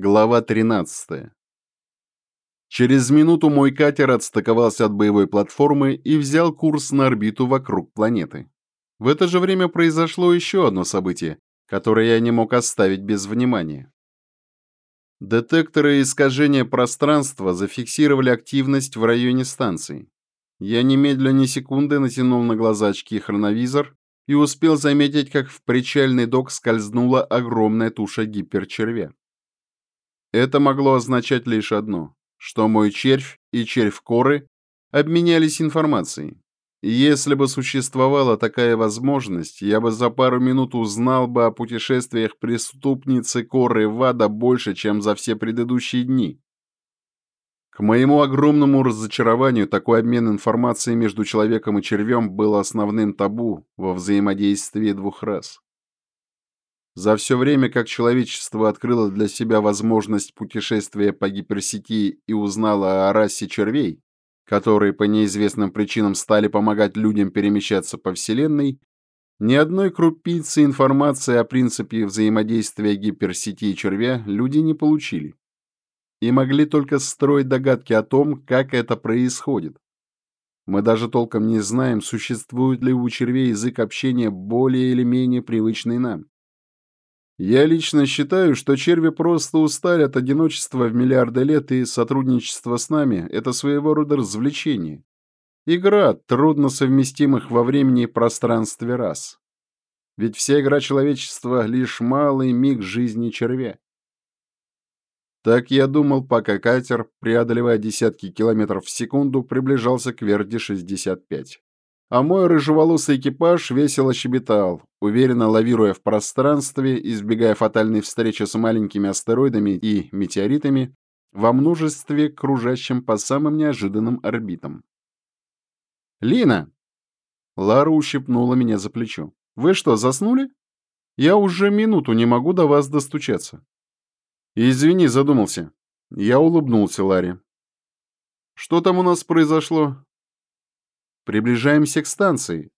Глава 13. Через минуту мой катер отстыковался от боевой платформы и взял курс на орбиту вокруг планеты. В это же время произошло еще одно событие, которое я не мог оставить без внимания. Детекторы искажения пространства зафиксировали активность в районе станции. Я немедленно ни секунды натянул на глаза очки хроновизор и успел заметить, как в причальный док скользнула огромная туша гиперчервя. Это могло означать лишь одно, что мой червь и червь коры обменялись информацией. Если бы существовала такая возможность, я бы за пару минут узнал бы о путешествиях преступницы Коры Вада больше, чем за все предыдущие дни. К моему огромному разочарованию, такой обмен информацией между человеком и червем был основным табу во взаимодействии двух рас. За все время, как человечество открыло для себя возможность путешествия по гиперсети и узнало о расе червей, которые по неизвестным причинам стали помогать людям перемещаться по Вселенной, ни одной крупицы информации о принципе взаимодействия гиперсети и червя люди не получили. И могли только строить догадки о том, как это происходит. Мы даже толком не знаем, существует ли у червей язык общения более или менее привычный нам. Я лично считаю, что черви просто устали от одиночества в миллиарды лет, и сотрудничество с нами — это своего рода развлечение. Игра трудно совместимых во времени и пространстве раз. Ведь вся игра человечества — лишь малый миг жизни червя. Так я думал, пока катер, преодолевая десятки километров в секунду, приближался к Верди-65 а мой рыжеволосый экипаж весело щебетал, уверенно лавируя в пространстве, избегая фатальной встречи с маленькими астероидами и метеоритами во множестве, кружащим по самым неожиданным орбитам. «Лина!» Лара ущипнула меня за плечо. «Вы что, заснули? Я уже минуту не могу до вас достучаться». «Извини, задумался». Я улыбнулся Ларе. «Что там у нас произошло? Приближаемся к станции.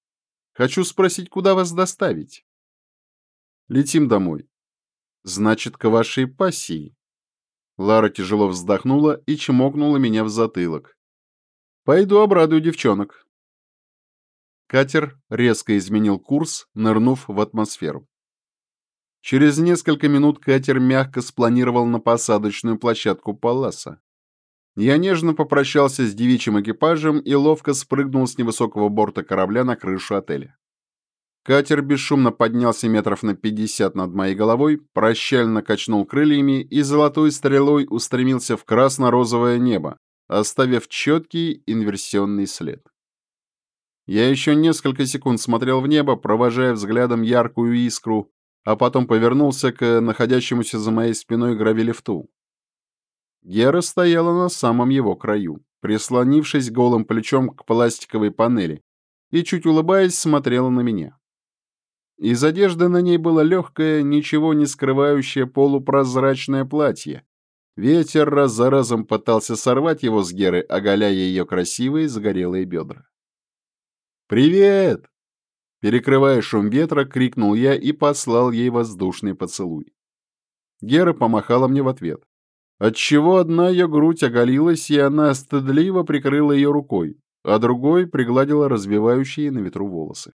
Хочу спросить, куда вас доставить? Летим домой. Значит, к вашей пассии. Лара тяжело вздохнула и чмокнула меня в затылок. Пойду обрадую девчонок. Катер резко изменил курс, нырнув в атмосферу. Через несколько минут катер мягко спланировал на посадочную площадку Паласа. Я нежно попрощался с девичьим экипажем и ловко спрыгнул с невысокого борта корабля на крышу отеля. Катер бесшумно поднялся метров на пятьдесят над моей головой, прощально качнул крыльями и золотой стрелой устремился в красно-розовое небо, оставив четкий инверсионный след. Я еще несколько секунд смотрел в небо, провожая взглядом яркую искру, а потом повернулся к находящемуся за моей спиной гравилифту. Гера стояла на самом его краю, прислонившись голым плечом к пластиковой панели, и, чуть улыбаясь, смотрела на меня. Из одежды на ней было легкое, ничего не скрывающее полупрозрачное платье. Ветер раз за разом пытался сорвать его с Геры, оголяя ее красивые загорелые бедра. «Привет!» Перекрывая шум ветра, крикнул я и послал ей воздушный поцелуй. Гера помахала мне в ответ отчего одна ее грудь оголилась, и она стыдливо прикрыла ее рукой, а другой пригладила разбивающие на ветру волосы.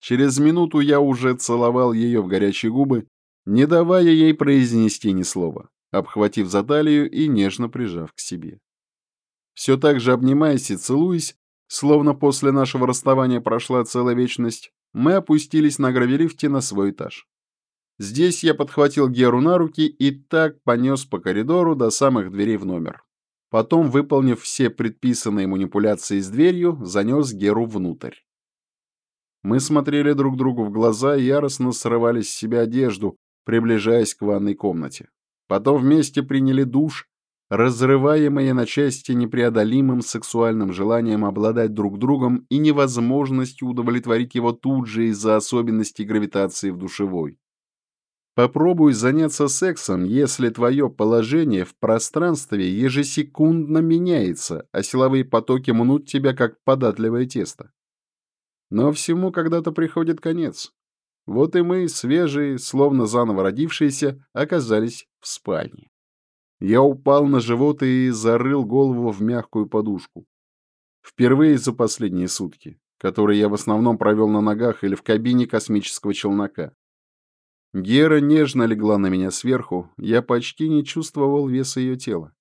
Через минуту я уже целовал ее в горячие губы, не давая ей произнести ни слова, обхватив за талию и нежно прижав к себе. Все так же обнимаясь и целуясь, словно после нашего расставания прошла целая вечность, мы опустились на гравелифте на свой этаж. Здесь я подхватил Геру на руки и так понес по коридору до самых дверей в номер. Потом, выполнив все предписанные манипуляции с дверью, занес Геру внутрь. Мы смотрели друг другу в глаза и яростно срывали с себя одежду, приближаясь к ванной комнате. Потом вместе приняли душ, разрываемые на части непреодолимым сексуальным желанием обладать друг другом и невозможностью удовлетворить его тут же из-за особенностей гравитации в душевой. Попробуй заняться сексом, если твое положение в пространстве ежесекундно меняется, а силовые потоки мнут тебя, как податливое тесто. Но всему когда-то приходит конец. Вот и мы, свежие, словно заново родившиеся, оказались в спальне. Я упал на живот и зарыл голову в мягкую подушку. Впервые за последние сутки, которые я в основном провел на ногах или в кабине космического челнока. Гера нежно легла на меня сверху, я почти не чувствовал веса ее тела.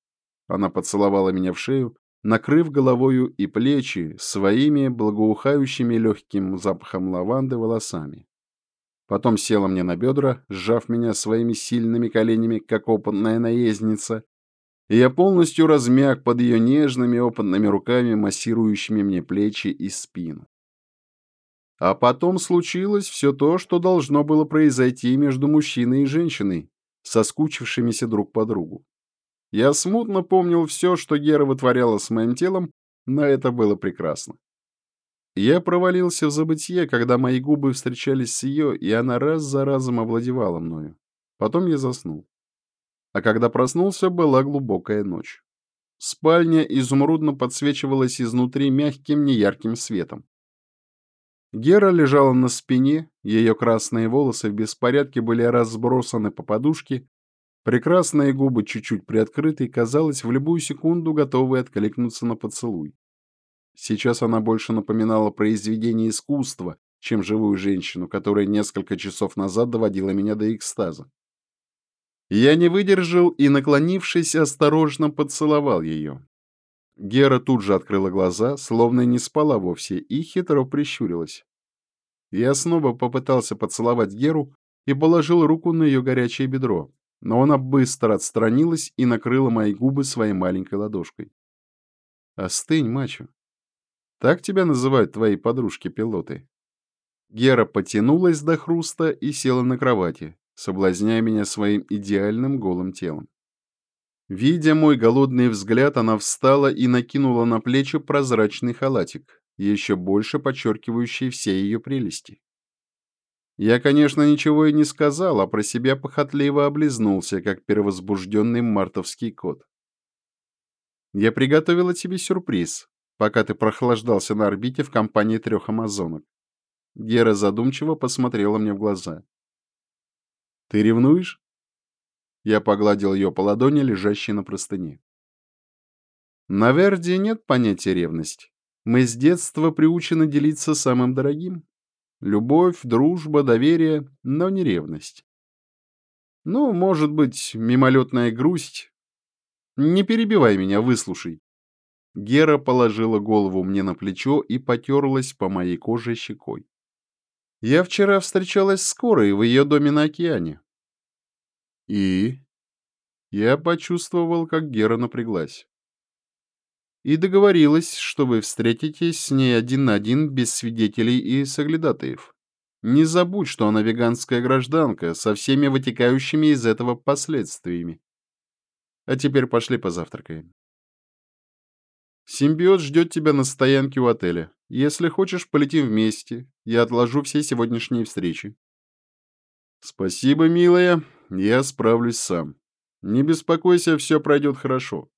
Она поцеловала меня в шею, накрыв головою и плечи своими благоухающими легким запахом лаванды волосами. Потом села мне на бедра, сжав меня своими сильными коленями, как опытная наездница, и я полностью размяк под ее нежными опытными руками, массирующими мне плечи и спину. А потом случилось все то, что должно было произойти между мужчиной и женщиной, соскучившимися друг по другу. Я смутно помнил все, что Гера вытворяла с моим телом, но это было прекрасно. Я провалился в забытье, когда мои губы встречались с ее, и она раз за разом овладевала мною. Потом я заснул. А когда проснулся, была глубокая ночь. Спальня изумрудно подсвечивалась изнутри мягким неярким светом. Гера лежала на спине, ее красные волосы в беспорядке были разбросаны по подушке, прекрасные губы чуть-чуть приоткрыты и, казалось, в любую секунду готовы откликнуться на поцелуй. Сейчас она больше напоминала произведение искусства, чем живую женщину, которая несколько часов назад доводила меня до экстаза. Я не выдержал и, наклонившись, осторожно поцеловал ее. Гера тут же открыла глаза, словно не спала вовсе, и хитро прищурилась. Я снова попытался поцеловать Геру и положил руку на ее горячее бедро, но она быстро отстранилась и накрыла мои губы своей маленькой ладошкой. «Остынь, мачо», так тебя называют твои подружки-пилоты. Гера потянулась до хруста и села на кровати, соблазняя меня своим идеальным голым телом. Видя мой голодный взгляд, она встала и накинула на плечи прозрачный халатик, еще больше подчеркивающий все ее прелести. Я, конечно, ничего и не сказал, а про себя похотливо облизнулся, как перевозбужденный мартовский кот. «Я приготовила тебе сюрприз», пока ты прохлаждался на орбите в компании трех амазонок. Гера задумчиво посмотрела мне в глаза. «Ты ревнуешь?» Я погладил ее по ладони, лежащей на простыне. На Верде нет понятия ревность. Мы с детства приучены делиться самым дорогим. Любовь, дружба, доверие, но не ревность. Ну, может быть, мимолетная грусть. Не перебивай меня, выслушай. Гера положила голову мне на плечо и потерлась по моей коже щекой. Я вчера встречалась с Корой в ее доме на океане. И? Я почувствовал, как Гера напряглась. И договорилась, что вы встретитесь с ней один на один без свидетелей и соглядатаев. Не забудь, что она веганская гражданка со всеми вытекающими из этого последствиями. А теперь пошли позавтракаем. Симбиот ждет тебя на стоянке у отеля. Если хочешь, полетим вместе. Я отложу все сегодняшние встречи. Спасибо, милая. Я справлюсь сам. Не беспокойся, все пройдет хорошо.